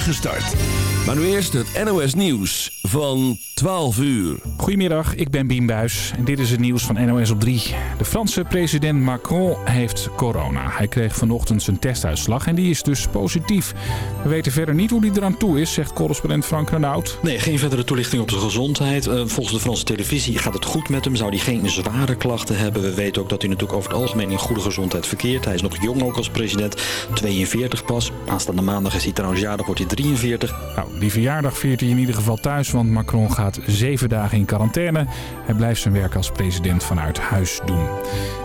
spoedige start. Maar nu eerst het NOS Nieuws van 12 uur. Goedemiddag, ik ben Bien Buis en dit is het nieuws van NOS op 3. De Franse president Macron heeft corona. Hij kreeg vanochtend zijn testuitslag en die is dus positief. We weten verder niet hoe hij eraan toe is, zegt correspondent Frank Renaud. Nee, geen verdere toelichting op zijn gezondheid. Uh, volgens de Franse televisie gaat het goed met hem. Zou hij geen zware klachten hebben. We weten ook dat hij natuurlijk over het algemeen in goede gezondheid verkeert. Hij is nog jong ook als president. 42 pas. Aanstaande maandag is hij trouwens jarig, wordt hij 43. Nou, die verjaardag viert hij in ieder geval thuis, want Macron gaat zeven dagen in quarantaine. Hij blijft zijn werk als president vanuit huis doen.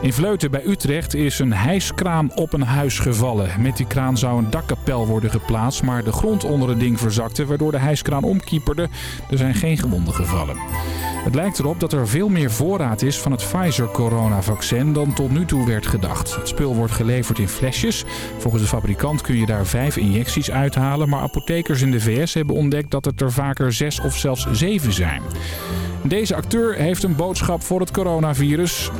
In Vleuten bij Utrecht is een hijskraan op een huis gevallen. Met die kraan zou een dakkapel worden geplaatst, maar de grond onder het ding verzakte, waardoor de hijskraan omkieperde. Er zijn geen gewonden gevallen. Het lijkt erop dat er veel meer voorraad is van het Pfizer-coronavaccin dan tot nu toe werd gedacht. Het spul wordt geleverd in flesjes. Volgens de fabrikant kun je daar vijf injecties uithalen, maar apothekers in de VS hebben ontdekt dat het er vaker zes of zelfs zeven zijn. Deze acteur heeft een boodschap voor het coronavirus.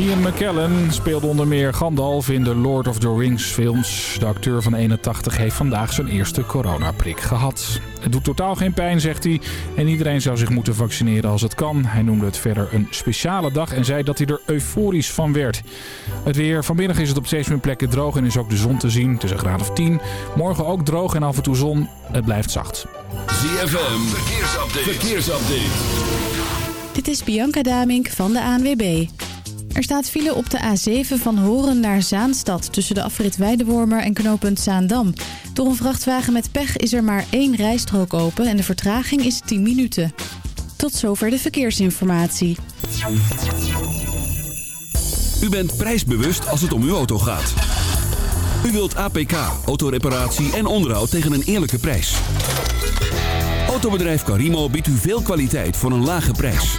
Ian McKellen speelde onder meer Gandalf in de Lord of the Rings films. De acteur van 81 heeft vandaag zijn eerste coronaprik gehad. Het doet totaal geen pijn, zegt hij. En iedereen zou zich moeten vaccineren als het kan. Hij noemde het verder een speciale dag en zei dat hij er euforisch van werd. Het weer. Vanmiddag is het op steeds meer plekken droog en is ook de zon te zien. Het is een graad of 10. Morgen ook droog en af en toe zon. Het blijft zacht. ZFM. Verkeersupdate. Verkeersupdate. Dit is Bianca Damink van de ANWB. Er staat file op de A7 van Horen naar Zaanstad... tussen de afrit Weidewormer en knooppunt Zaandam. Door een vrachtwagen met pech is er maar één rijstrook open... en de vertraging is 10 minuten. Tot zover de verkeersinformatie. U bent prijsbewust als het om uw auto gaat. U wilt APK, autoreparatie en onderhoud tegen een eerlijke prijs. Autobedrijf Carimo biedt u veel kwaliteit voor een lage prijs.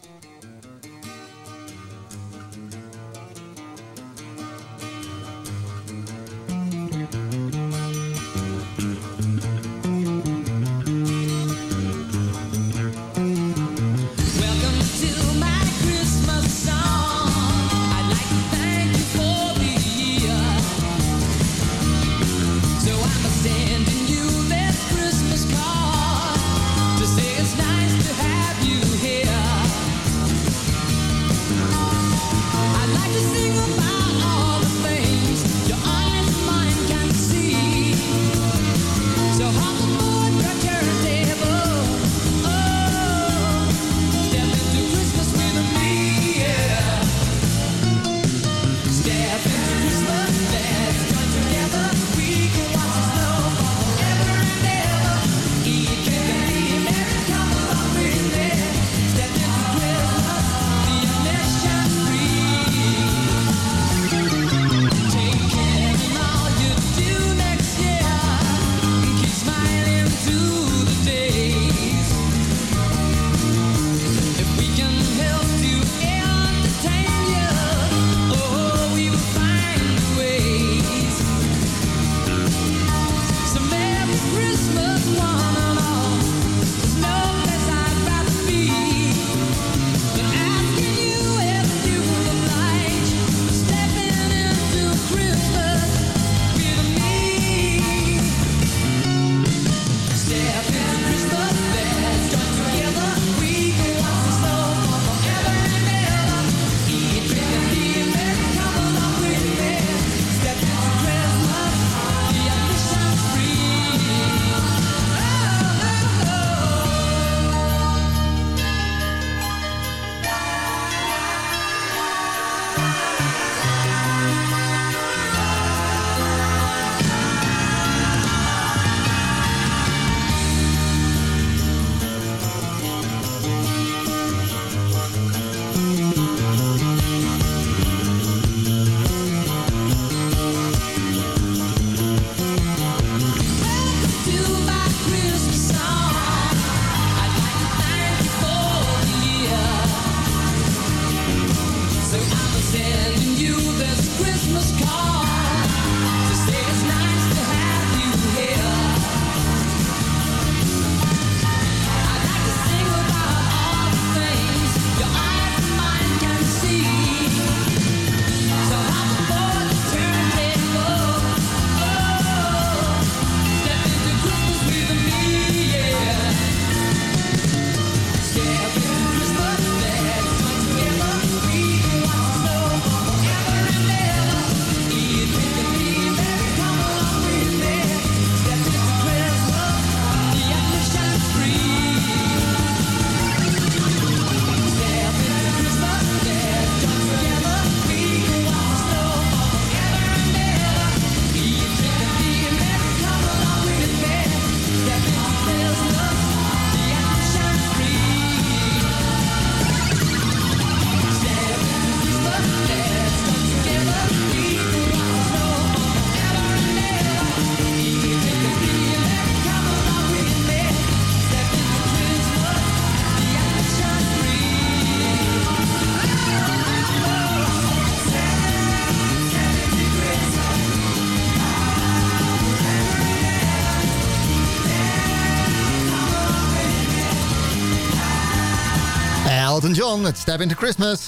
Het Step Into Christmas.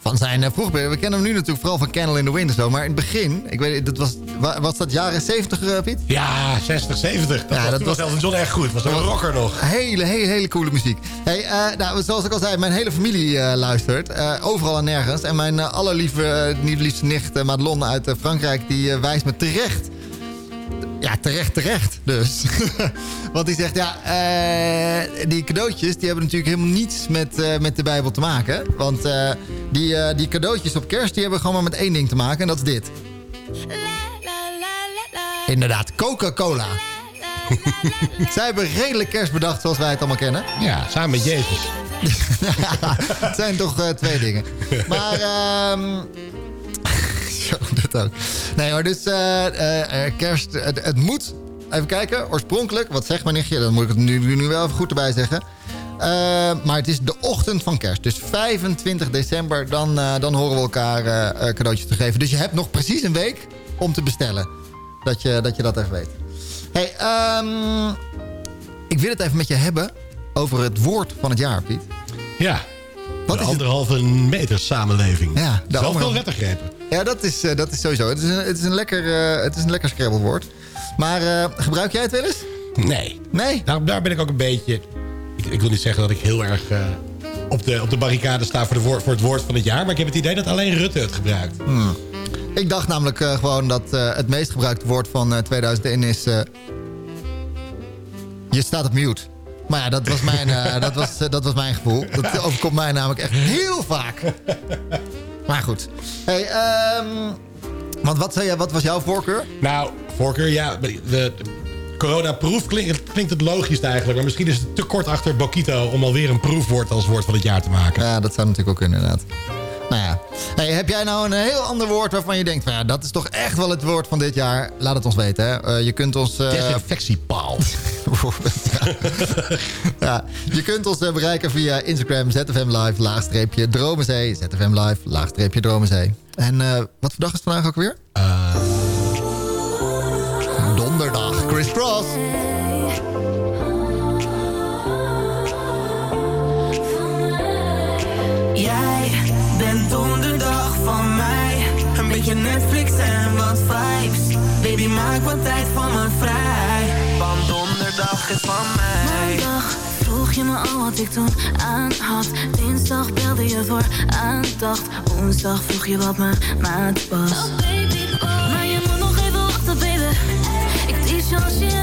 Van zijn uh, vroeger, we kennen hem nu natuurlijk vooral van Candle in the Wind en zo. Maar in het begin, ik weet dat was, was dat jaren 70, uh, eh, Piet? Ja, 60, 70. Dat ja, was, dat was Elton John echt goed. Was een rocker nog. Hele, hele, hele coole muziek. Hey, uh, nou, zoals ik al zei, mijn hele familie luistert. overal en nergens. En mijn allerlieve, liefste nicht Madelon uit Frankrijk, die wijst me terecht ja, terecht, terecht dus. Want die zegt, ja, uh, die cadeautjes... die hebben natuurlijk helemaal niets met, uh, met de Bijbel te maken. Want uh, die, die cadeautjes op kerst... die hebben gewoon maar met één ding te maken. En dat is dit. Inderdaad, Coca-Cola. Zij hebben redelijk kerst bedacht zoals wij het allemaal kennen. Ja, samen met Jezus. het zijn toch twee dingen. Maar... ehm ook. Nee hoor, dus uh, kerst, het, het, moet. Even kijken, oorspronkelijk, wat zegt mijn nichtje? Dan moet ik het nu, nu wel even goed erbij zeggen. maar het is de ochtend van kerst. Dus 25 december, dan, dan horen we elkaar cadeautjes te geven. Dus je hebt nog precies een week om te bestellen. Dat je dat, je dat even weet. Hey, um, ik wil het even met je hebben over het woord van het jaar, Piet. Ja, wat de is anderhalve het? meter samenleving. Ja, Zelf veel lettergrepen. Ja, dat is, uh, dat is sowieso. Het is een, het is een lekker, uh, het is een lekker scrabblewoord. Maar uh, gebruik jij het wel eens? Nee. Nee? Daar, daar ben ik ook een beetje... Ik, ik wil niet zeggen dat ik heel erg op, de, op de barricade sta voor, de woord, voor het woord van het jaar. Maar ik heb het idee dat alleen Rutte het gebruikt. Hmm. Ik dacht namelijk gewoon dat het meest gebruikte woord van 2001 is... je staat op mute. Maar ja, dat was mijn, dat was, dat was mijn gevoel. Dat overkomt mij namelijk echt heel vaak. Maar goed. Hey, um, want wat, zei je, wat was jouw voorkeur? Nou, voorkeur, ja. De, corona-proef klinkt, klinkt het logisch eigenlijk. Maar misschien is het te kort achter Bokito om alweer een proefwoord als woord van het jaar te maken. Ja, dat zou natuurlijk ook kunnen inderdaad. Nou ja. Hey, heb jij nou een heel ander woord waarvan je denkt... Van, ja, dat is toch echt wel het woord van dit jaar? Laat het ons weten. Hè. Uh, je kunt ons... Uh... Desinfectiepaal. ja. Je kunt ons uh, bereiken via Instagram, ZFM Live, laagstreepje Dromenzee. ZFM Live, laagstreepje Dromenzee. En wat voor dag is vandaag ook weer? Donderdag. Chris Cross. Donderdag van mij. Een beetje Netflix en wat vibes. Baby, maak wat tijd van me vrij. Want donderdag is van mij. Maandag vroeg je me al wat ik toen aan had. Dinsdag belde je voor aandacht. Woensdag vroeg je wat mijn maat was. Oh baby, oh. Maar je moet nog even wachten, baby. Ik tease je als je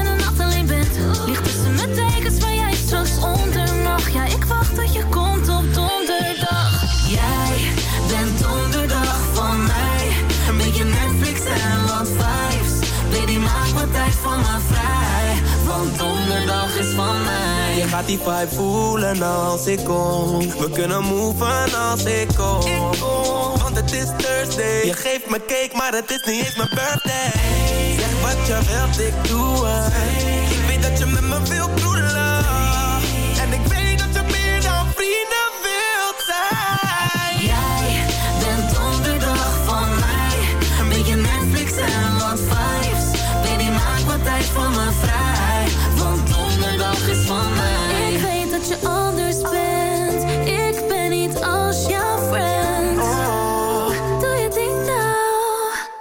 laat die vibe voelen als ik kom. We kunnen moven als ik kom. Want het is Thursday. Je geeft me cake, maar het is niet eens mijn birthday. Zeg wat je wilt, ik doe het. Ik weet dat je met me wilt broedelen. En ik weet dat je meer dan vrienden wilt zijn. Jij bent onderdag van mij. Beetje Netflix en wat vives. Baby, maak wat tijd voor me vrij. Anders ben ik niet als jouw friends. Oh, doe je ding nou.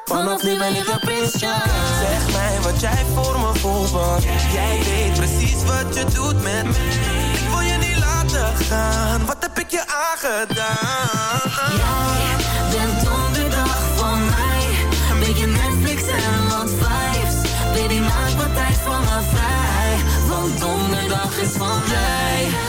Vanaf nu ben ik gepist. Zeg mij wat jij voor me voelt. Jij weet precies wat je doet met me. Ik wil je niet laten gaan. Wat heb ik je aangedaan? Jij bent donderdag van mij. Make je Netflix and what vibes. Play the wat tijd van me vrij. Want donderdag is van mij.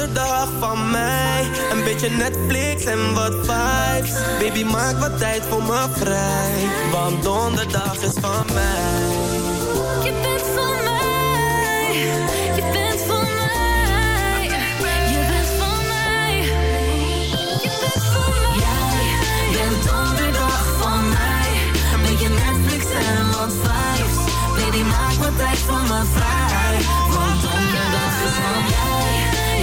Donderdag van mij, een beetje Netflix en wat vibes. Baby, maak wat tijd voor me vrij, want donderdag is van mij. Je bent van mij. Je bent van mij. Je bent van mij. Je bent van mij. Jij bent donderdag van mij. Een beetje Netflix en wat vibes. Baby, maak wat tijd voor me vrij.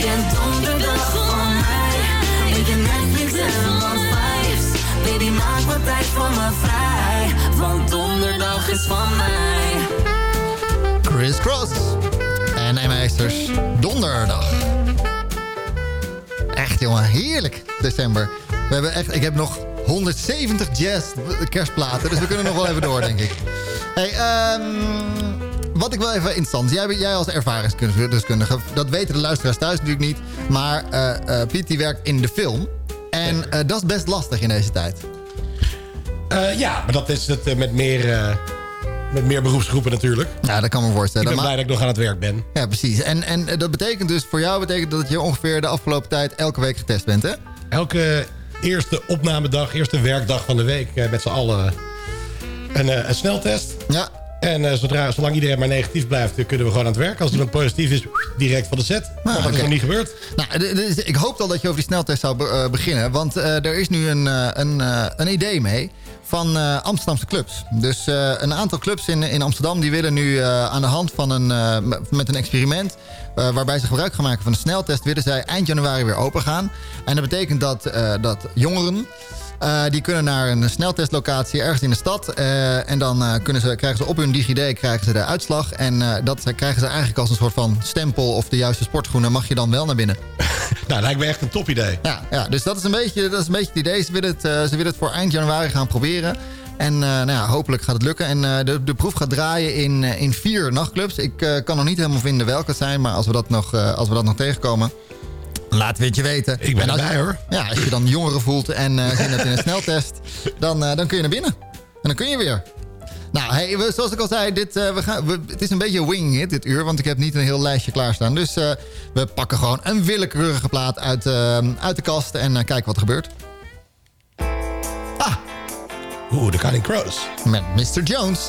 Bent donderdag van mij. Beetje Netflix en wat vibes. Baby, maak wat tijd voor me vrij. Want donderdag is van mij. Chris Cross en Meisters Donderdag. Echt jongen, heerlijk december. We hebben echt, ik heb nog 170 jazz kerstplaten, dus we kunnen nog wel even door, denk ik. Hey, ehm, wat ik wel even interessant, jij, jij als ervaringsdeskundige, dat weten de luisteraars thuis natuurlijk niet, maar eh, eh, Piet die werkt in de film. En eh, dat is best lastig in deze tijd. Ja, maar dat is het met meer, met meer beroepsgroepen natuurlijk. Ja, dat kan me Ik voorstellen. ben Maar- blij dat ik nog aan het werk ben. Ja, precies. En, en dat betekent dus, voor jou betekent dat je ongeveer de afgelopen tijd elke week getest bent, hè? Elke eerste opnamedag, eerste werkdag van de week... met z'n allen een, een sneltest. Ja. En eh, zodra, zolang iedereen maar negatief blijft, eh, kunnen we gewoon aan het werk. Als iemand positief is, direct van de set. Maar dat is nog niet gebeurd. Nou, ik hoop al dat je over die sneltest zou be- eh, beginnen. Want er is nu een, een, een idee mee van Amsterdamse clubs. Dus een aantal clubs in, in Amsterdam die willen nu aan de hand van een, met een experiment... waarbij ze gebruik gaan maken van de sneltest... willen zij eind januari weer open gaan. En dat betekent dat, dat jongeren... eh, die kunnen naar een sneltestlocatie ergens in de stad. eh, en dan eh, kunnen ze, krijgen ze op hun DigiD krijgen ze de uitslag. En dat krijgen ze eigenlijk als een soort van stempel... of de juiste sportgroene mag je dan wel naar binnen. Nou, lijkt me echt een top idee. Ja, ja dus dat is, een beetje, dat is een beetje het idee. Ze willen het, ze willen het voor eind januari gaan proberen. En nou ja, hopelijk gaat het lukken. En de, de proef gaat draaien in, in vier nachtclubs. Ik kan nog niet helemaal vinden welke het zijn. Maar als we dat nog, als we dat nog tegenkomen... Laten we het je weten. Ik ben En als, erbij hoor. Ja, als je dan jongeren voelt en eh zin hebt in een sneltest... Dan, eh, dan kun je naar binnen. En dan kun je weer. Nou, hey, we- zoals ik al zei, dit, eh, we gaan, we, het is een beetje wing it dit uur. Want ik heb niet een heel lijstje klaarstaan. Dus we pakken gewoon een willekeurige plaat uit, uit de kast en kijken wat er gebeurt. Ah, Oeh, de Cutting Crows. met Mr. Jones.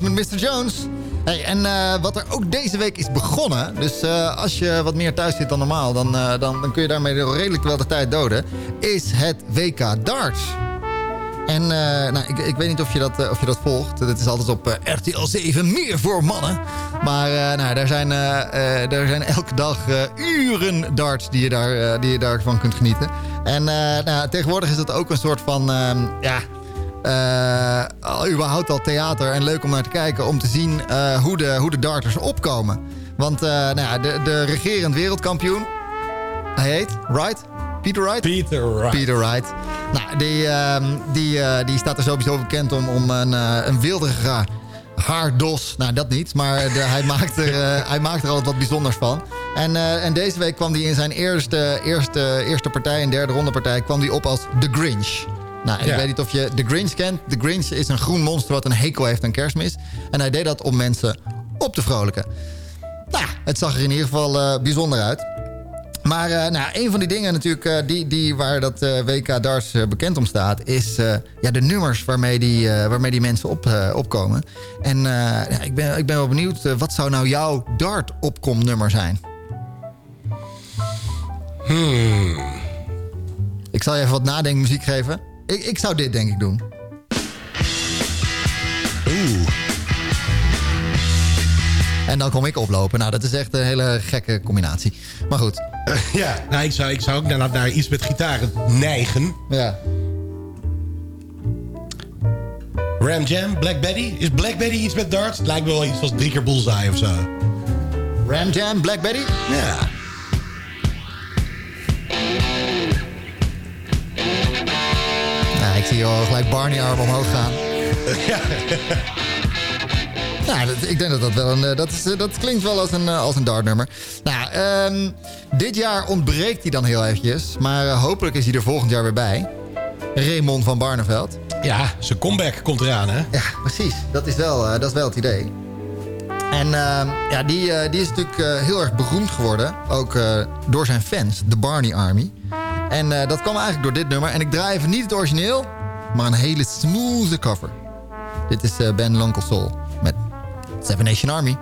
Met Mr. Jones. Hey, en eh, wat er ook deze week is begonnen... dus eh, als je wat meer thuis zit dan normaal... Dan, eh, dan, dan kun je daarmee redelijk wel de tijd doden... is het WK Darts. En nou, ik, ik weet niet of je dat, of je dat volgt. Het is altijd op RTL 7 meer voor mannen. Maar nou, daar, zijn, zijn elke dag uren darts die je, daar, die je daarvan kunt genieten. En nou, tegenwoordig is het ook een soort van... ehm, ja, al- überhaupt al theater en leuk om naar te kijken... om te zien eh, hoe, de, hoe de darters opkomen. Want eh, nou ja, de, de regerend wereldkampioen... hij heet Wright? Peter Wright? Peter Wright. Peter Wright. Nou, die, ehm, die, die staat er sowieso bekend om, om een, een wilderige haardos. Nou, dat niet, maar de, hij, maakt er, hij maakt er altijd wat bijzonders van. En, en deze week kwam hij in zijn eerste, eerste, eerste partij, een derde ronde partij... kwam hij op als The Grinch. Nou, ik weet niet of je The Grinch kent. The Grinch is een groen monster wat een hekel heeft aan kerstmis. En hij deed dat om mensen op te vrolijken. Nou, het zag er in ieder geval eh, bijzonder uit. Maar eh, nou, een van die dingen natuurlijk eh, die, die waar dat WK Darts bekend om staat... is ja, de nummers waarmee die, waarmee die mensen op, opkomen. En ja, ik, ben, ik ben wel benieuwd, wat zou nou jouw dart-opkomnummer zijn? Ik zal je even wat nadenkmuziek geven. Ik, ik zou dit denk ik doen. Oeh. En dan kom ik oplopen. Nou, dat is echt een hele gekke combinatie. Maar goed, Ja, nou, ik, zou, ik zou ook naar, naar iets met gitaren neigen. ja. Ram Jam, Black Betty. Is Black Betty iets met darts? Het lijkt me wel iets als drie keer bullseye of zo. Ram Jam, Black Betty? Ja. Zie je al gelijk Barney-arm omhoog gaan. ja. Nou, dat, ik denk dat dat wel een... eh, Dat, is, eh, dat klinkt wel als een, eh, als een dartnummer. Nou, ehm, dit jaar ontbreekt hij dan heel eventjes. Maar hopelijk is hij er volgend jaar weer bij. Raymond van Barneveld. Ja, zijn comeback komt eraan, hè? Ja, precies. Dat is wel, dat is wel het idee. En ehm, ja, die, die is natuurlijk heel erg beroemd geworden. Ook door zijn fans, de Barney Army. En dat kwam eigenlijk door dit nummer. En ik draai even niet het origineel, maar een hele smooth cover. Dit is eh, Ben Lonkel Soul met Seven Nation Army.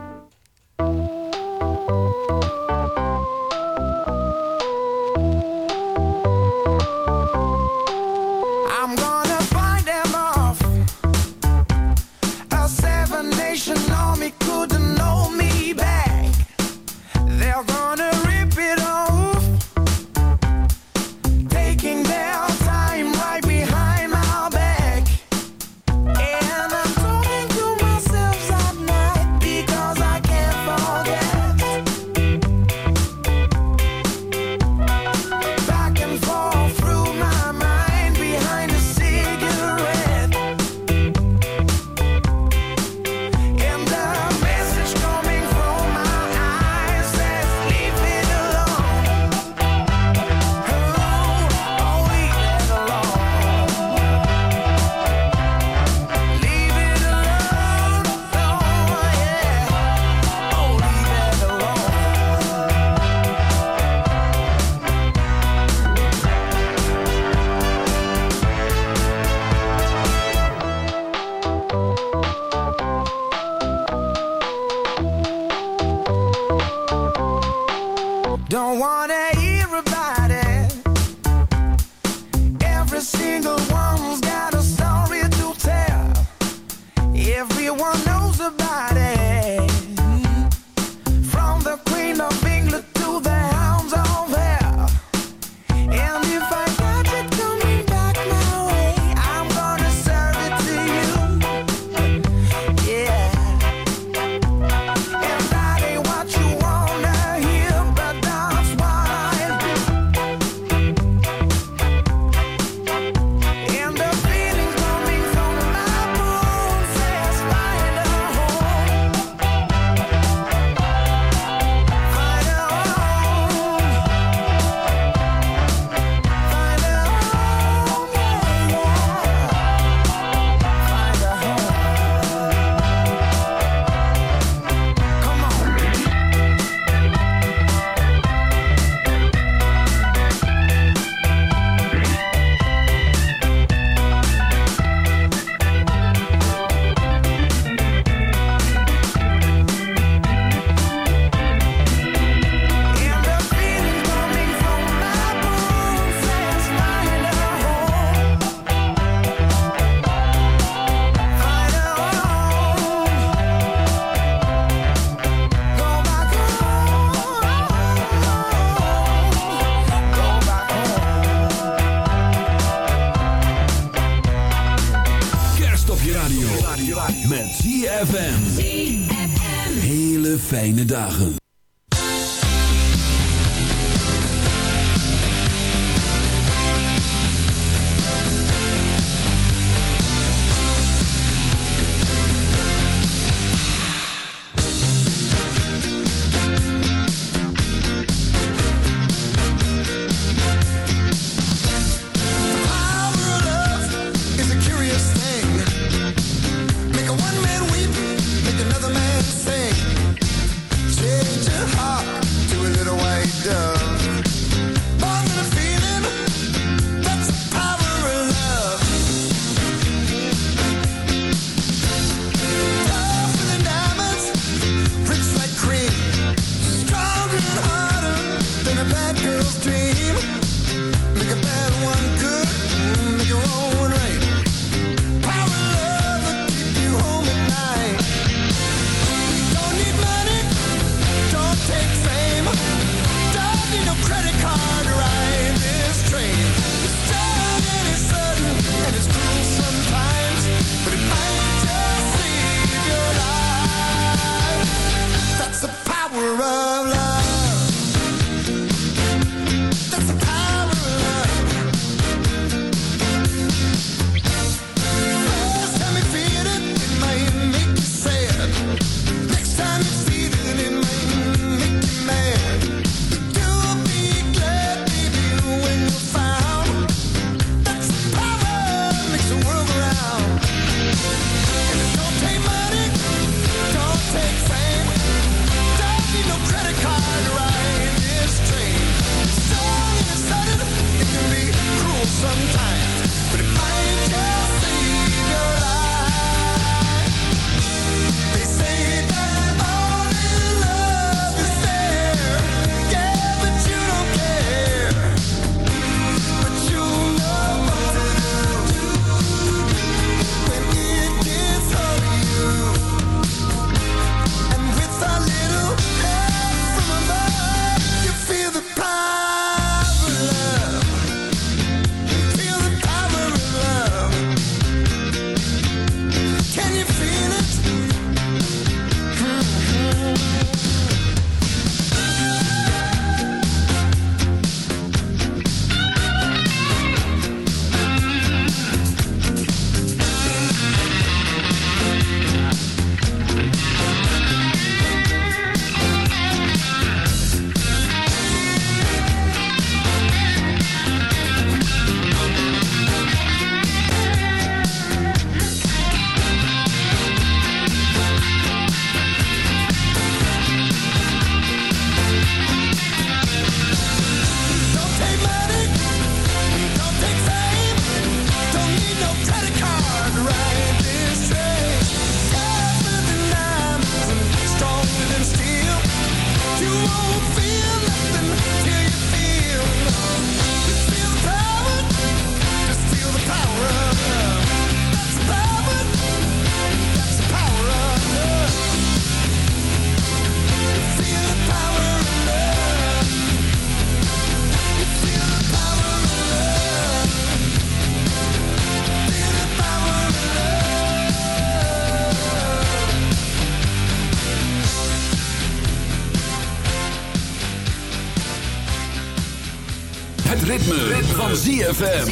Van ZFM.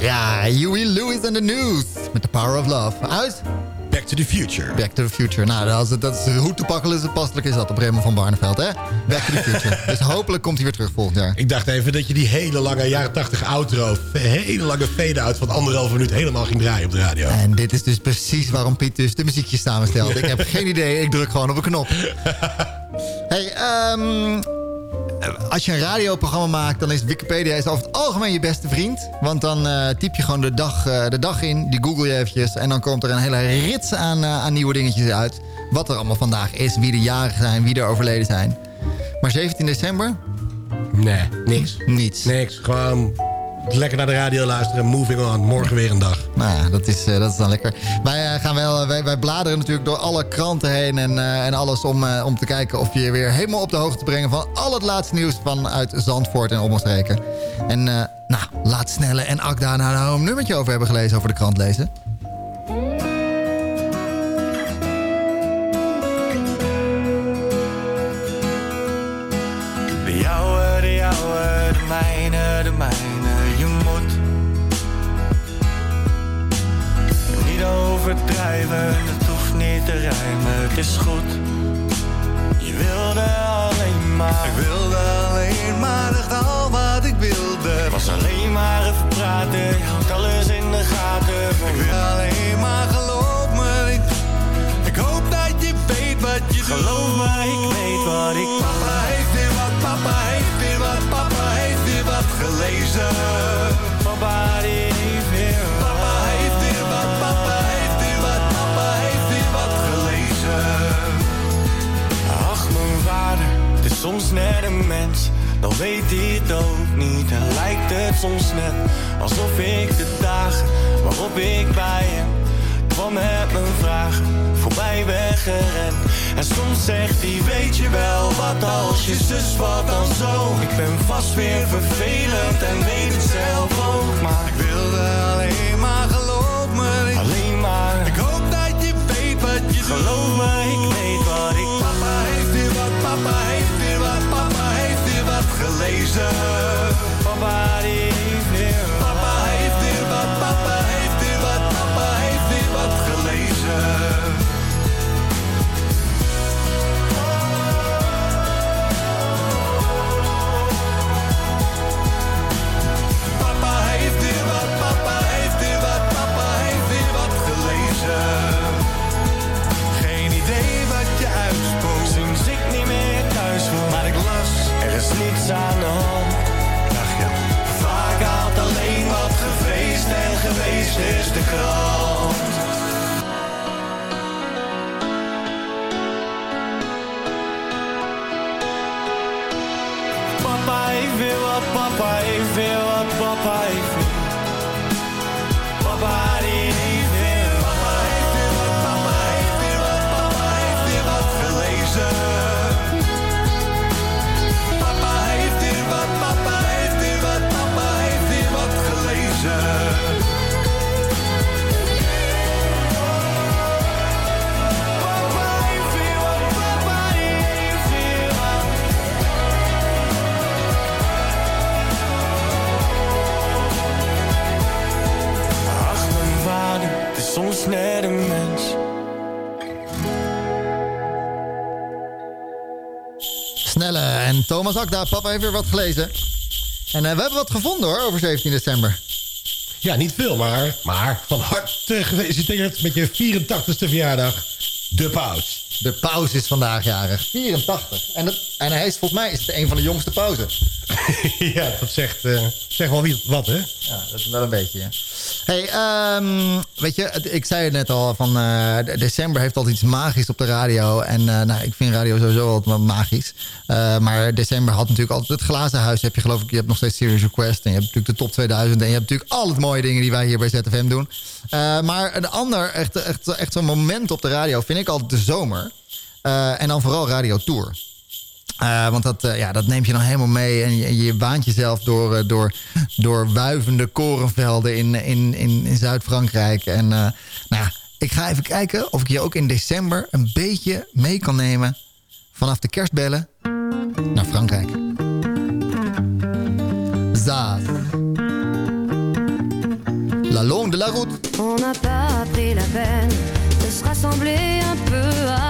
Ja, Huey Lewis and the News. Met The Power of Love. Uit? Back to the Future. Back to the Future. Nou, dat is, dat is, hoe toepakkelijk is passelijk is dat op Raymond van Barneveld, hè? Back to the Future. dus hopelijk komt hij weer terug volgend jaar. Ik dacht even dat je die hele lange jaren 80 outro, hele lange fade-out van anderhalve minuut helemaal ging draaien op de radio. En dit is dus precies waarom Piet dus de muziekjes samenstelt. Ik heb geen idee, ik druk gewoon op een knop. ehm... Als je een radioprogramma maakt, dan is Wikipedia is over het algemeen je beste vriend. Want dan uh, typ je gewoon de dag, uh, de dag in, die google je eventjes... en dan komt er een hele rits aan, uh, aan nieuwe dingetjes uit. Wat er allemaal vandaag is, wie de jarigen zijn, wie er overleden zijn. Maar 17 december? Nee, niks. Niets. Niks, gewoon lekker naar de radio luisteren. Moving on. Morgen weer een dag. Nou ja, dat is, uh, dat is dan lekker. Wij, uh, gaan wel, wij, wij bladeren natuurlijk door alle kranten heen en, en alles om, om te kijken of je je weer helemaal op de hoogte brengen van al het laatste nieuws vanuit Zandvoort en omstreken. En nou, laat Snelle en Akda nou een nummertje over hebben gelezen over de krant lezen. Het is goed. Je wilde alleen maar, ik wilde alleen maar echt al wat ik wilde. Het was alleen maar even praten, je houdt alles in de gaten. Ik wil alleen maar, geloof me, ik, ik hoop dat je weet wat je geloof doet. me, ik weet wat ik. Papa heeft weer wat, papa heeft weer wat, papa heeft weer wat gelezen. Papa die soms net een mens. Dan weet hij het ook niet en lijkt het soms net alsof ik de dagen waarop ik bij hem kwam met mijn vragen voorbij ben gerend. En soms zegt hij, weet je wel wat als je zus wat dan zo. Ik ben vast weer vervelend en weet het zelf ook, maar Ik wilde alleen maar, geloof me, alleen maar. ik hoop dat je weet wat je Geloof doet. me, ik weet wat ik Papa heeft weer wat, papa heeft wat gelezen. Thomas Akda, papa heeft weer wat gelezen. En uh, we hebben wat gevonden hoor, over 17 december. Ja, niet veel, maar, maar van harte gefeliciteerd met je 84ste verjaardag. De paus. De paus is vandaag jarig, 84. En, het, en hij is volgens mij is het een van de jongste pauzen. ja, dat zegt, uh, zegt wel wie, wat, hè? Ja, dat is wel een beetje, ja. Hey, um, weet je, ik zei het net al, van uh, december heeft altijd iets magisch op de radio. En uh, nou, ik vind radio sowieso altijd magisch. Uh, maar december had natuurlijk altijd het glazen huis. Heb je geloof ik, je hebt nog steeds Serious Request. En je hebt natuurlijk de top 2000. En je hebt natuurlijk al het mooie dingen die wij hier bij ZFM doen. maar een ander, echt, echt, echt zo'n moment op de radio vind ik altijd de zomer. en dan vooral Radio Tour. Uh, want dat, uh, ja, dat neemt je dan helemaal mee. En je, je baant jezelf door, uh, door, door wuivende korenvelden in, in, in, in Zuid-Frankrijk. En nou ik ga even kijken of ik je ook in december een beetje mee kan nemen vanaf de kerstbellen naar Frankrijk. Zaas. La longue de la route. On n'a pas pris la peine de se rassembler un peu avant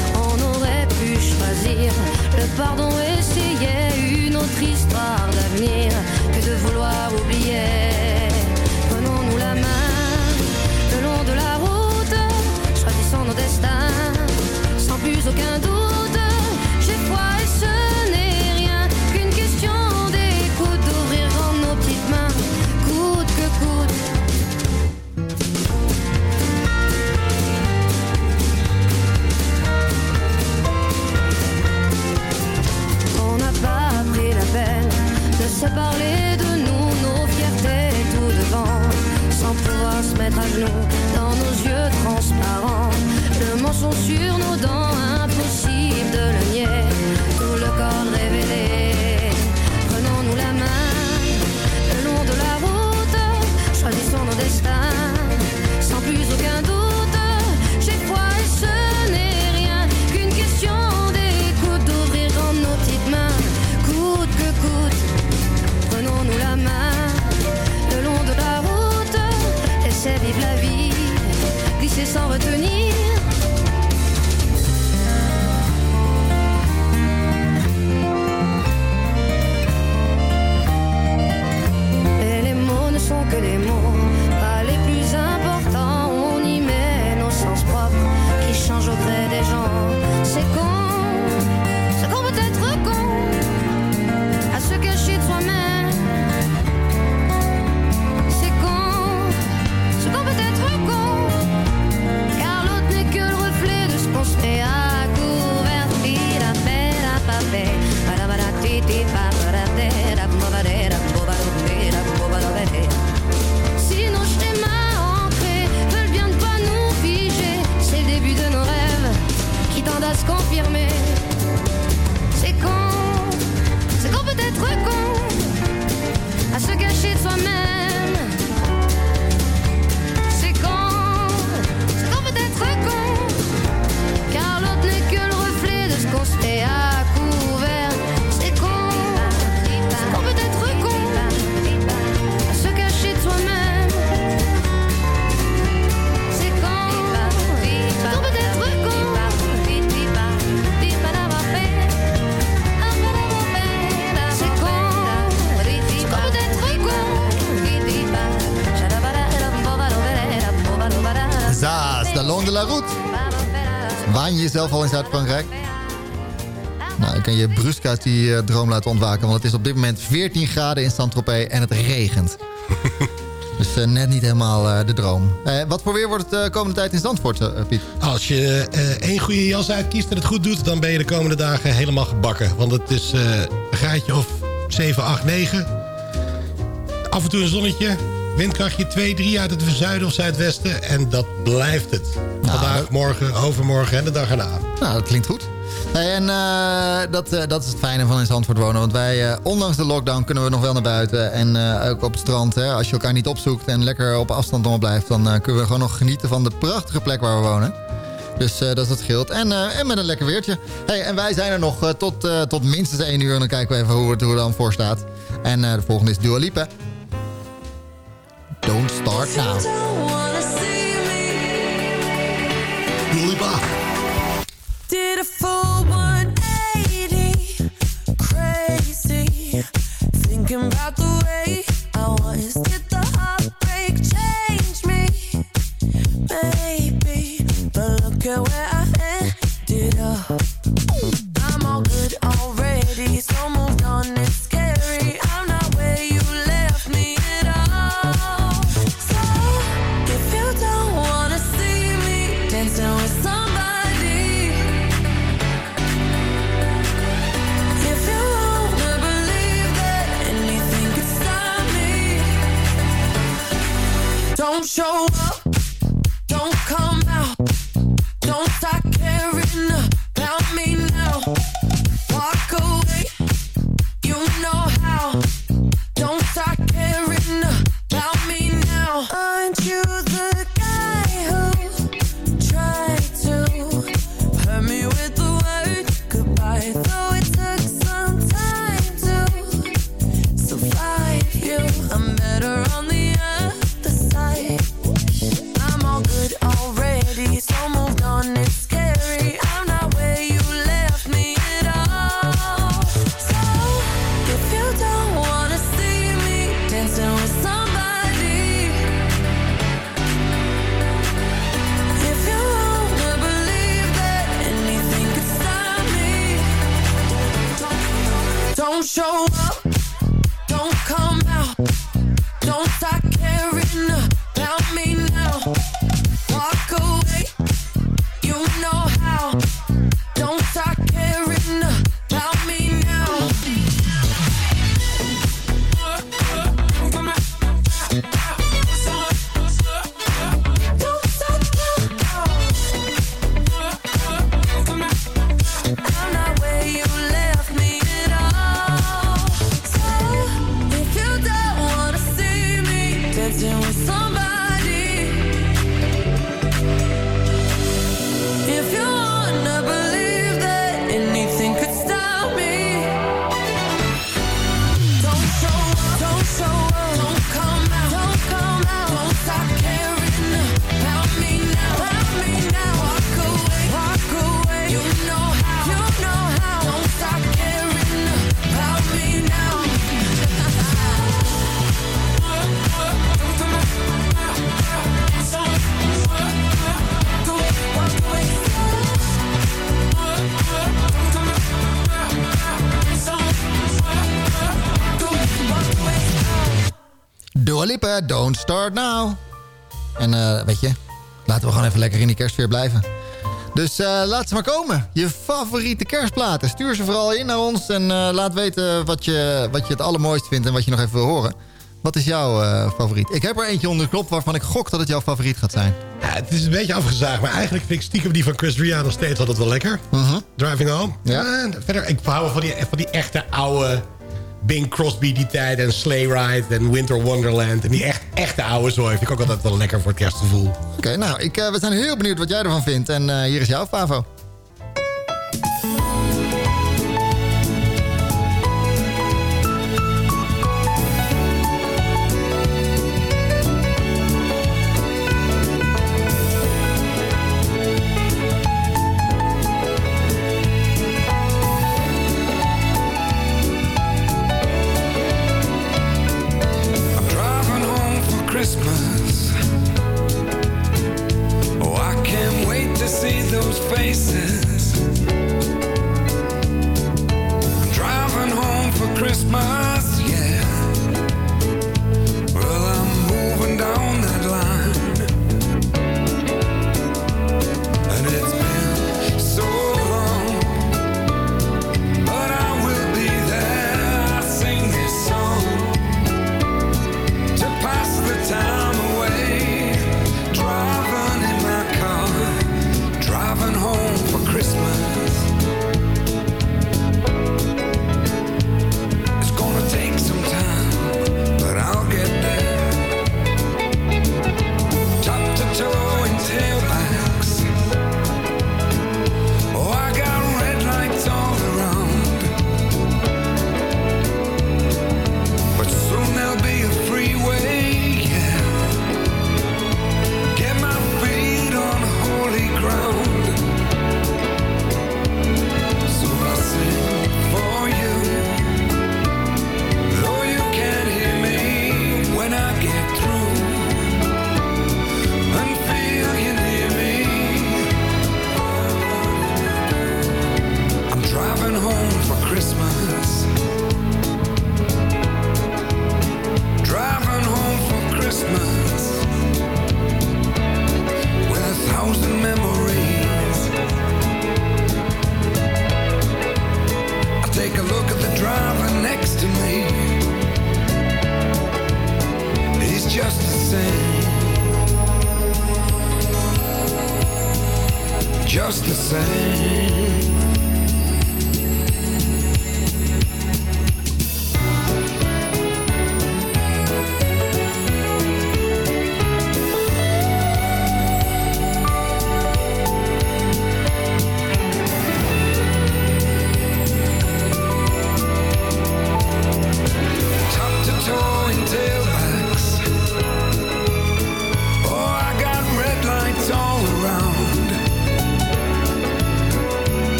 le pardon, essayer une autre histoire d'avenir que de vouloir oublier. Prenons-nous la main le long de la route, choisissons nos destins, sans plus aucun doute. Se parler de nous, nos fiertés tout devant, sans pouvoir se mettre à genoux dans nos yeux transparents. Le mensonge sur nos dents, Zaas, de la route. Waan je jezelf al in Zuid-Frankrijk? Nou, ik kan je brusk uit die eh, droom laten ontwaken. Want het is op dit moment 14 graden in Saint-Tropez en het regent. dus eh, net niet helemaal eh, de droom. Wat voor weer wordt het de komende tijd in Zandvoort, Piet? Als je één goede jas uitkiest en het goed doet... dan ben je de komende dagen helemaal gebakken. Want het is een graadje of 7, 8, 9. Af en toe een zonnetje. Windkrachtje 2, 3 uit het zuiden of zuidwesten. En dat blijft het. Vandaag, morgen, overmorgen en de dag erna. Nou, dat klinkt goed. Hey, en eh, dat, eh, dat is het fijne van in Zandvoort wonen. Want wij, eh, ondanks de lockdown, kunnen we nog wel naar buiten. En ook op het strand. Hè, als je elkaar niet opzoekt en lekker op afstand nog blijft... dan kunnen we gewoon nog genieten van de prachtige plek waar we wonen. Dus dat is het scheelt. En, en met een lekker weertje. Hey, en wij zijn er nog tot, tot minstens 1 uur. En dan kijken we even hoe het, het dan voor staat. En de volgende is Dua Lipa. Don't start now. Dua Lipa. Did a full 180, crazy. Thinking about the way I was. Lipa, Don't Start Now. En eh, weet je, laten we gewoon even lekker in die kerstsfeer blijven. Dus eh, laat ze maar komen. Je favoriete kerstplaten. Stuur ze vooral in naar ons en eh, laat weten wat je, wat je het allermooist vindt en wat je nog even wil horen. Wat is jouw eh, favoriet? Ik heb er eentje onder de knop waarvan ik gok dat het jouw favoriet gaat zijn. Ja, het is een beetje afgezaagd, maar eigenlijk vind ik stiekem die van Chris Ria nog steeds altijd wel lekker. Driving Home. Ja. En verder, ik hou wel van die, van die echte oude Bing Crosby die tijd en Sleigh Ride en Winter Wonderland. En die echt, echte oude zooi vind ik ook altijd wel lekker voor het kerstgevoel. Oké, nou, ik, eh, we zijn heel benieuwd wat jij ervan vindt. En eh, hier is jouw favo.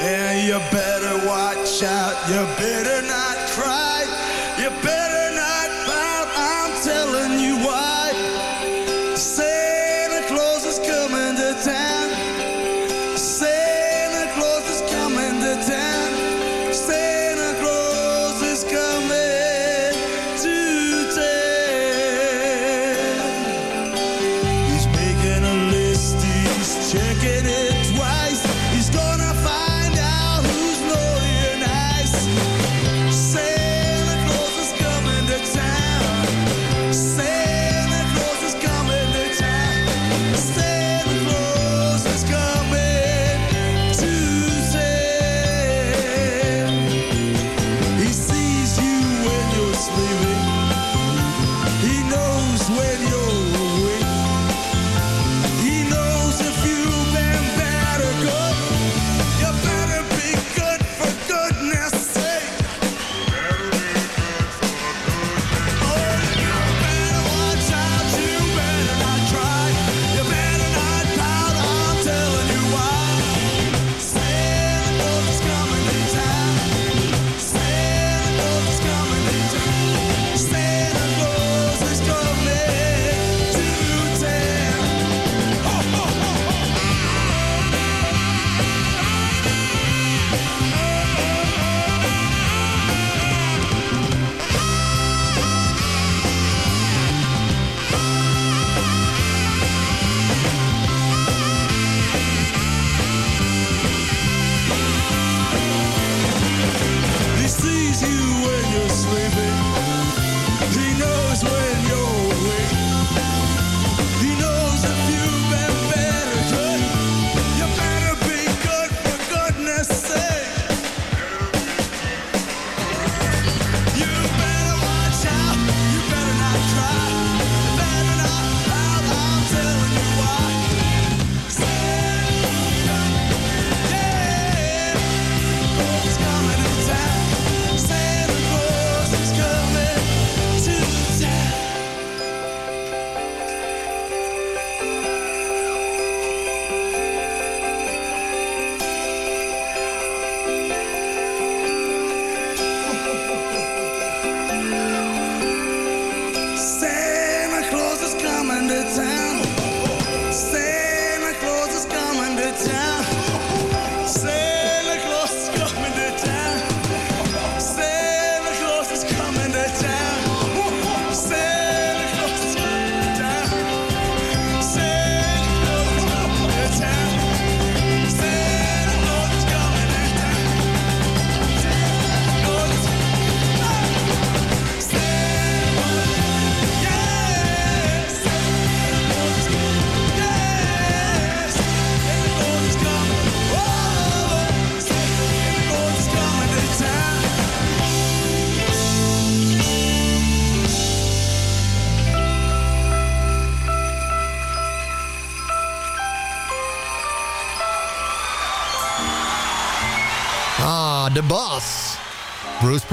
And you better watch out, you better not cry.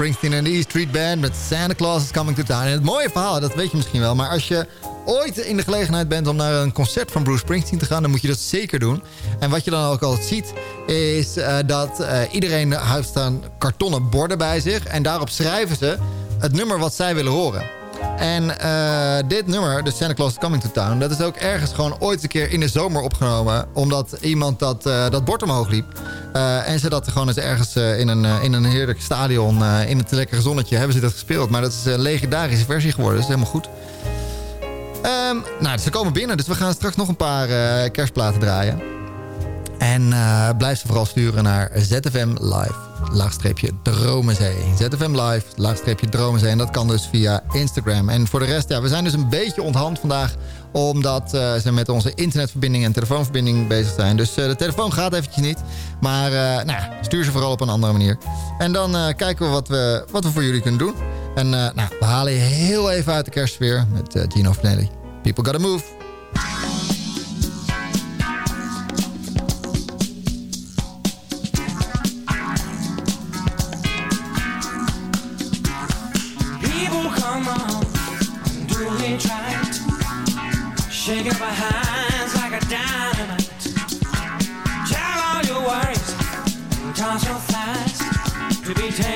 Springsteen en de E Street Band met Santa Claus is Coming to Town. En het mooie verhaal, dat weet je misschien wel, maar als je ooit in de gelegenheid bent om naar een concert van Bruce Springsteen te gaan, dan moet je dat zeker doen. En wat je dan ook altijd ziet, is eh, dat eh, iedereen heeft dan kartonnen borden bij zich en daarop schrijven ze het nummer wat zij willen horen. En eh, dit nummer, de Santa Claus is Coming to Town... dat is ook ergens gewoon ooit een keer in de zomer opgenomen... omdat iemand dat, eh, dat bord omhoog liep. Eh, en ze dat gewoon eens ergens in, een, in een heerlijk stadion... in het lekkere zonnetje hebben ze dat gespeeld. Maar dat is een legendarische versie geworden, is helemaal goed. Ehm, nou, ze komen binnen, dus we gaan straks nog een paar kerstplaten draaien. En blijf ze vooral sturen naar ZFM Live, laagstreepje Dromenzee. ZFM Live, laagstreepje Dromenzee. En dat kan dus via Instagram. En voor de rest, ja, we zijn dus een beetje onthand vandaag... omdat eh, ze met onze internetverbinding en telefoonverbinding bezig zijn. Dus eh, de telefoon gaat eventjes niet. Maar eh, nou, stuur ze vooral op een andere manier. En dan kijken we wat, we wat we voor jullie kunnen doen. En nou, we halen je heel even uit de kerstsfeer met Gino Vanelli. People gotta move. Shake up our hands like a dynamite. Tell all your worries, toss your thighs. To be tame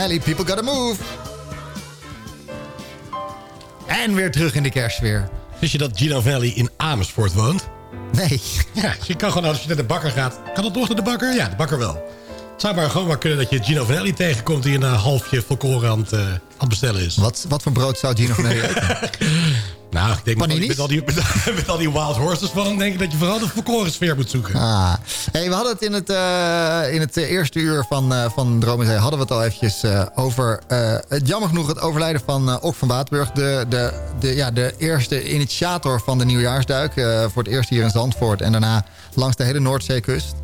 Vanelli, People Gotta Move. En weer terug in de kerstsfeer. Wist je dat Gino Valley in Amersfoort woont? Nee. Ja, dus je kan gewoon als je naar de bakker gaat... Kan dat nog naar de bakker? Ja, de bakker wel. Het zou maar gewoon maar kunnen dat je Gino Vanelli tegenkomt... die een eh, halfje volkoren aan het, eh, aan het bestellen is. Wat, wat voor brood zou Gino Vanelli eten? Nou, ik denk Paninis? met, al die, met, met al die wild horses van hem... denk ik dat je vooral de volkoren sfeer moet zoeken. Ah. Hey, we hadden het in het, eh, in het eh, eerste uur van, eh van Dromenzee... hadden we het al eventjes over... het jammer genoeg het overlijden van Ok van Waterburg. De, de, de, ja, de eerste initiator van de nieuwjaarsduik. voor het eerst hier in Zandvoort. En daarna langs de hele Noordzeekust.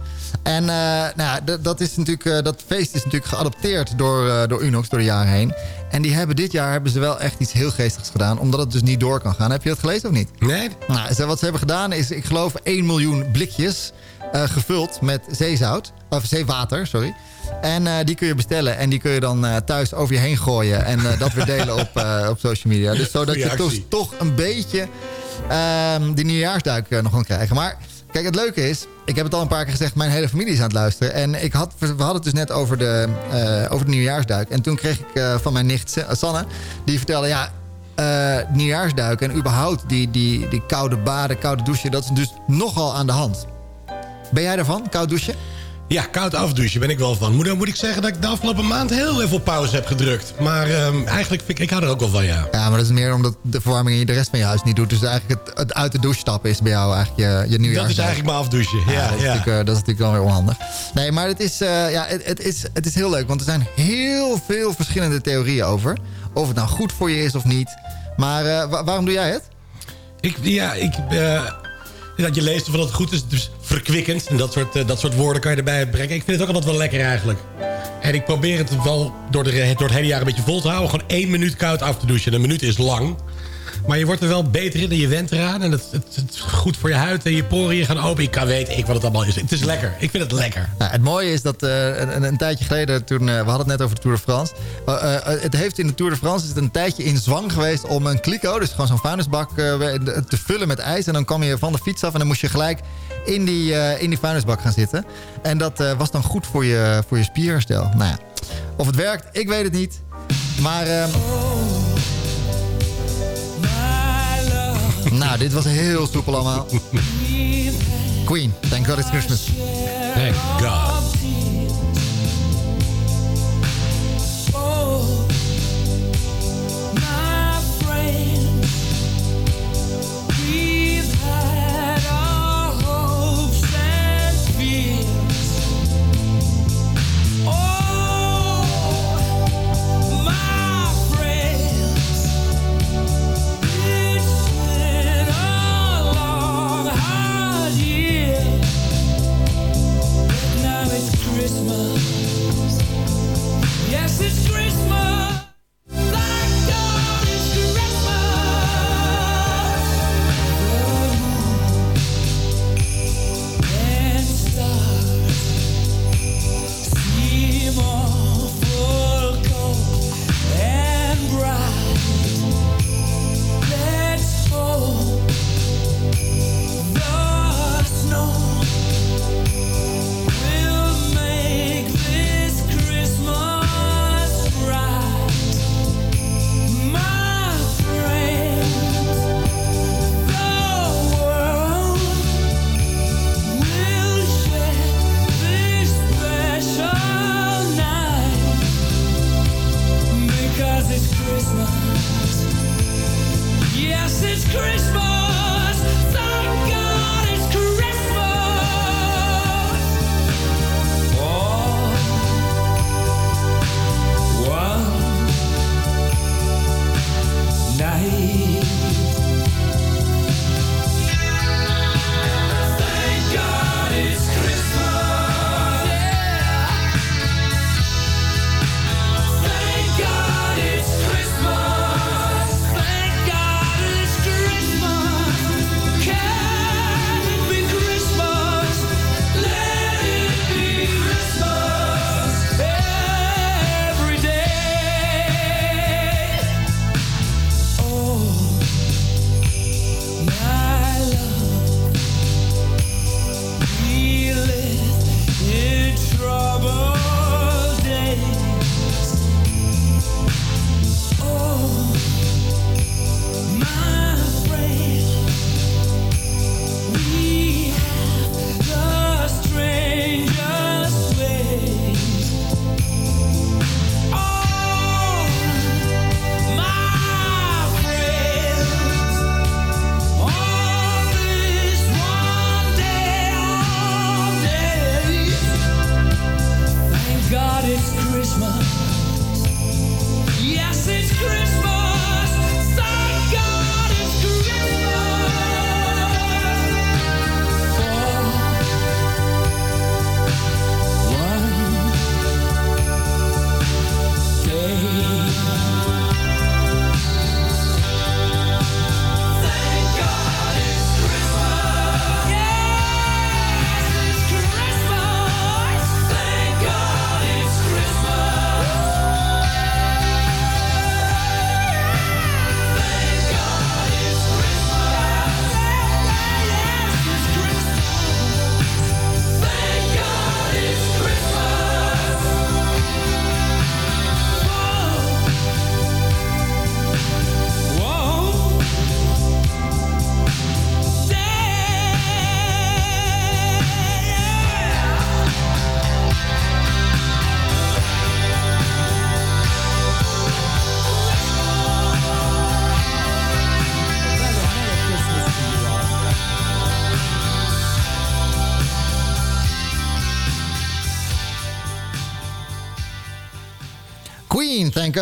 En eh, nou, dat, is natuurlijk, eh, dat feest is natuurlijk geadopteerd door, eh, door Unox door de jaren heen. En die hebben dit jaar hebben ze wel echt iets heel geestigs gedaan. Omdat het dus niet door kan gaan. Heb je dat gelezen of niet? Nee. Nou, ze- wat ze hebben gedaan is, ik geloof, 1 miljoen blikjes gevuld met zeezout. Of zeewater, sorry. En die kun je bestellen en die kun je dan thuis over je heen gooien. En dat weer delen op, op social media. Dus zodat je toch, toch een beetje ehm, die nieuwjaarsduik nog kan krijgen. Maar kijk, het leuke is, ik heb het al een paar keer gezegd, mijn hele familie is aan het luisteren. En ik had, we hadden het dus net over de, eh, over de nieuwjaarsduik. En toen kreeg ik eh, van mijn nicht Sa- Sanne, die vertelde, ja, eh nieuwjaarsduik en überhaupt die, die, die koude baden, koude douchen, dat is dus nogal aan de hand. Ben jij daarvan, koud douchen? Ja, koud afdouchen ben ik wel van. Moet, dan moet ik zeggen dat ik de afgelopen maand heel even op pauze heb gedrukt. Maar ehm, eigenlijk vind ik, ik hou er ook wel van, ja. Ja, maar dat is meer omdat de verwarming in de rest van je huis niet doet. Dus eigenlijk het, het uit de douche stappen is bij jou eigenlijk je, je nieuwjaarsduik. Dat is eigenlijk mijn afdouchen. Ja, Ja, dat, is ja. natuurlijk, eh, dat is natuurlijk wel weer onhandig. Nee, maar het is, eh, ja, het, het, is, het is heel leuk. Want er zijn heel veel verschillende theorieën over. Of het nou goed voor je is of niet. Maar eh, wa- waarom doe jij het? Ik, ja, ik, eh, dat je leest van dat het goed is, dus verkwikkend. En dat soort, eh, dat soort woorden kan je erbij brengen. Ik vind het ook altijd wel lekker eigenlijk. En ik probeer het wel door, de, door het hele jaar een beetje vol te houden. Gewoon één minuut koud af te douchen. Een minuut is lang. Maar je wordt er wel beter in en je went eraan. En het, het, is goed voor je huid en je poriën gaan open. Ik kan weten ik wat het allemaal is. Het is lekker. Ik vind het lekker. Nou, het mooie is dat eh, een, een tijdje geleden, toen, eh, we hadden het net over de Tour de France. Eh, het heeft in de Tour de France is het een tijdje in zwang geweest om een kliko, dus gewoon zo'n vuilnisbak, te vullen met ijs. En dan kwam je van de fiets af en dan moest je gelijk in die, in die vuilnisbak gaan zitten. En dat was dan goed voor je, voor je spierherstel. Nou ja, of het werkt, ik weet het niet. Maar, nou, dit was heel soepel allemaal. Queen, thank God it's Christmas. Thank God.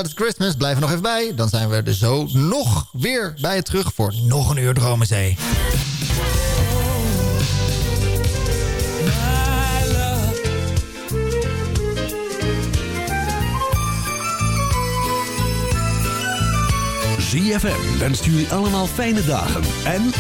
It's Christmas. Blijf nog even bij. Dan zijn we er zo nog weer bij terug voor nog een uur Dromenzee. ZFM wenst jullie allemaal fijne dagen en